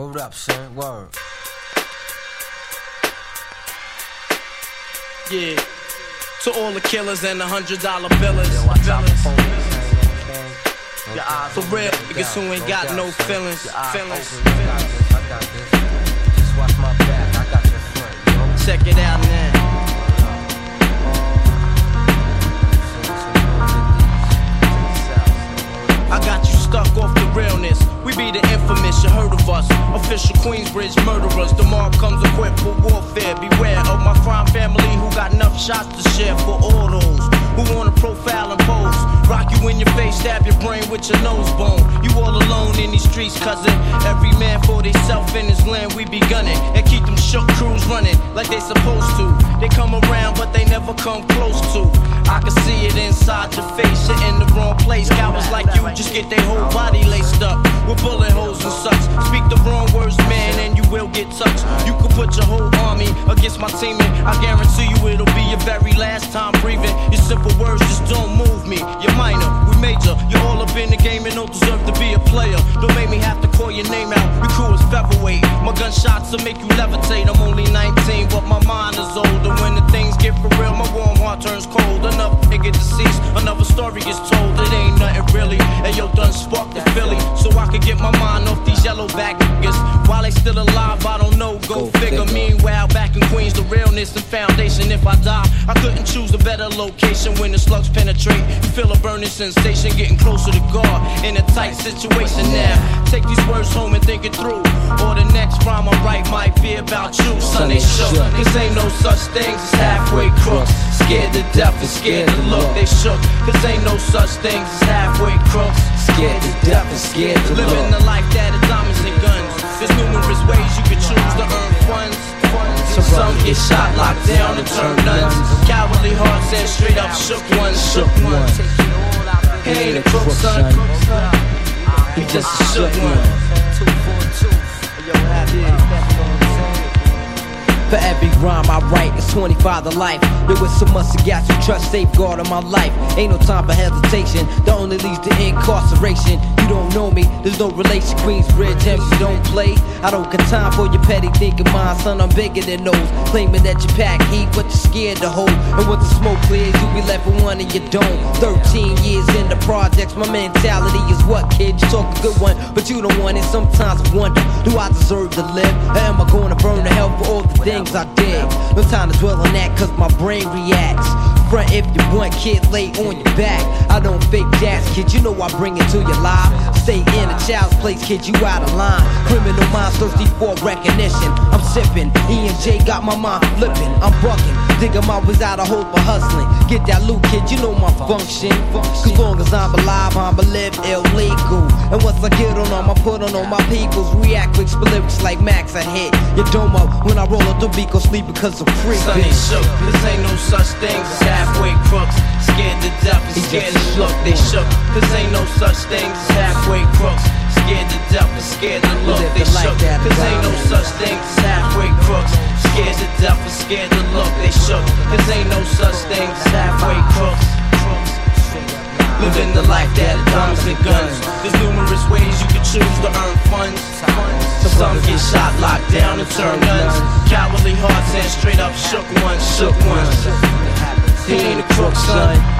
Hold up, son. Word. Yeah. To all the killers and the hundred dollar billers. Yo, for Billers. police, man. Okay? Your eyes For real, niggas who ain't got no feelings. Feelings. The infamous, you heard of us. Official Queensbridge murderers. The Tomorrow comes equipped for warfare. Beware of my crime family who got enough shots to share for all those who wanna profile and pose. Rock you in your face, stab your brain with your nose bone. You all alone in these streets, cousin. Every man for theyself in his land, we be gunning. And keep them shook crews running like they supposed to. They come around, but they never come close to. I can see it inside your face, you're in the wrong place. Cowards like you just get their whole body laced up with bullet holes and such. Speak the wrong words, man, and you will get touched. You could put your whole army against my team, and I guarantee you it'll be your very last time breathing. Your simple words just don't move me. You're minor, we major. You're all up in the game and don't deserve to be a player. Don't make gunshots will make you levitate. I'm only 19, but my mind is older. When the things get for real, my warm heart turns cold. Another nigga deceased, another story is told. It ain't nothing really. And yo, done sparked The and foundation. If I die, I couldn't choose a better location when the slugs penetrate. You feel a burning sensation, getting closer to God in a tight situation now. Take these words home and think it through. Or the next rhyme I write might be about you, son. They shook. Cause ain't no such things as halfway crooks. Scared to death and scared to look. They shook. Cause ain't no such things as halfway crooks. Scared to death and scared to look. Living the life that is diamonds and guns. There's numerous ways you could choose to earn funds. Some get shot, locked down, and turn nuns. Cowardly hearts and straight up shook ones. Shook ones. He ain't a crook, son. He just a shook one. For every rhyme I write, it's 25 to life. There was so much to got you trust safeguard of my life. Ain't no time for hesitation. The only leads to incarceration. You don't know me, there's no relation. Queensbridge, and you don't play. I don't got time for your petty thinking, mind, son. I'm bigger than those. Claiming that you pack heat, but you're scared to hold. And once the smoke clears, you be left with one and you don't. 13 years in the projects, my mentality is what, kid? You talk a good one, but you don't want it. Sometimes I wonder, do I deserve to live? Or am I gonna burn to hell for all the things I did? No time to dwell on that, cause my brain reacts. Front if you want, kid, lay on your back. I don't fake jazz, kid, you know I bring it to your live. Stay in a child's place, kid, you out of line. Criminal minds thirsty for recognition. I'm sipping, E and J got my mind flipping. I'm bucking, dig 'em out was out of hope for hustling. Get that loot, kid, you know my function. Cause long as I'm alive, I'm a live illegal. And once I get on them, I put on all my peoples. React with lyrics like Max, I hit your dome up when I roll up the beat, go sleep because I'm free. Shook. Cause ain't no such thing as halfway crooks. Scared to look. They shook. Cause ain't no such thing as halfway crooks. Scared to death and scared to look. They the shook. Cause ain't no such thing as halfway crooks. Scared to death and scared to look. They shook. Cause ain't no such thing as halfway crooks. Living the life that diamonds and guns. There's numerous ways you can choose to earn funds. Some get shot, locked down, and turn guns. Cowardly hearts and straight up shook ones, shook ones. He ain't a crook, son.